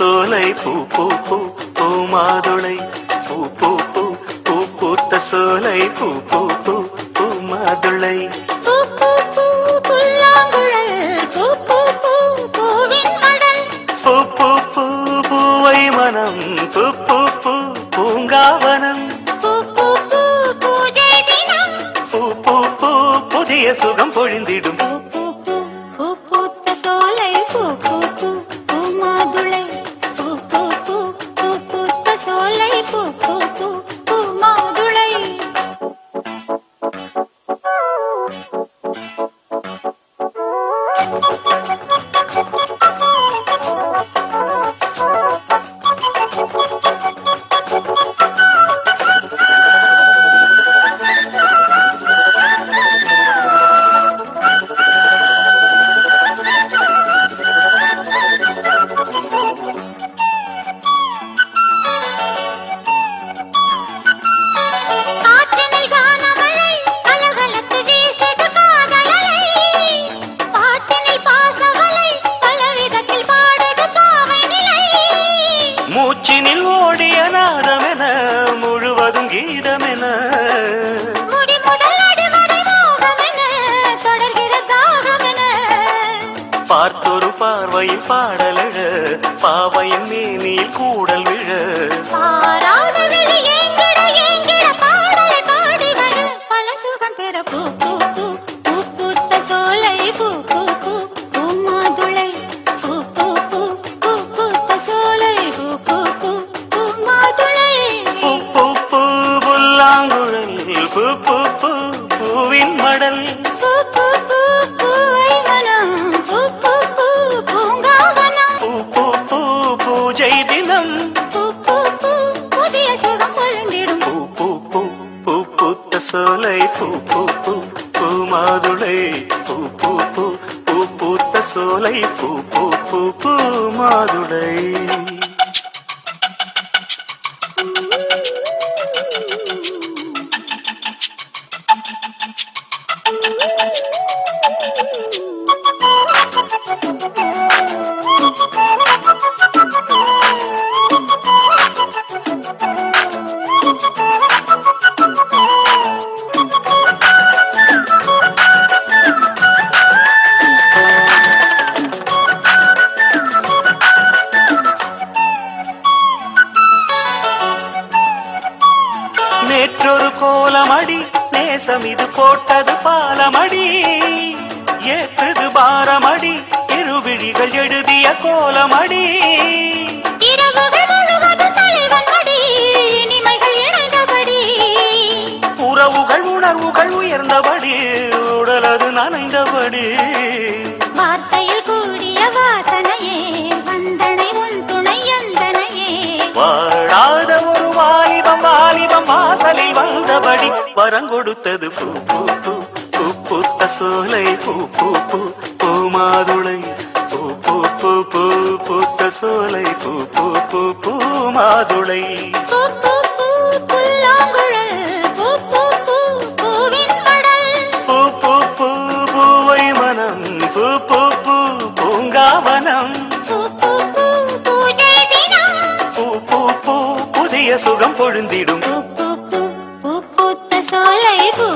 சோலை பூ பூ பூ பூ மாதுளை பூ பூ பூ பூ பூத்த சோலை பூ பூ பூ பூ மாதுளை பூ பூ பூ பூவை மனம் பூ பூ பூ பூங்காவனம் பூ பூ பூ பூஜை தினம் பூ பூ பூ புதிய சுகம் பொழிந்திடும் பூ பூ பூ பூ மாதுளை. காற்றினில் மூச்சினில் ஓடிய நாதமென முழுவதும் கீதமென. பார்த்தொரு பார்வையில் பாடலழ பாவையின் மேனியில் கூடல் விழ. பல சுகம் பெற பூ பூ பூ பூ பூத்த சோலை பூ பூ பூ பூ பூ பூவின் மடல் பூ பூ பூ பூவை மனம் பூ பூ பூ பூங்காவனம் பூ பூ பூ பூஜை தினம் பூ பூ பூ புதிய சுகம் பொழுந்திடும் பூ பூ பூ பூ பூத்த சோலை பூ பூ பூ பூ மாதுளை பூ பூ பூ பூ பூத்த சோலை பூ பூ பூ பூ மாதுளை நேற்றொரு கோலமடி நேசம் இது போட்டது பாலமடி ஏற்றது பாரமடி இருவிழிகள் எழுதிய கோலமடி. உறவுகள் உணர்வுகள் உயர்ந்தபடி உடலது நனைந்தபடி. வார்த்தையில் கூடிய வாசனையே வந்தனை உன் துணை எந்தனையே. வாழாத ஒரு வாலிபம் வாலிபம் வாசலில் வந்தபடி. வரங்கொடுத்தது பூ பூ பூ பூ பூத்த சோலை. பூ பூ பூ பூ மாதுளை. பூத்த சோலை பூ பூ பூ பூ மாதுளை பூவை மனம் பூ பூ பூ பூங்காவனம் பூ பூ பூ புதிய சுகம் பொழுந்திடும் பூ பூ பூ பூ பூத்த சோலை பூ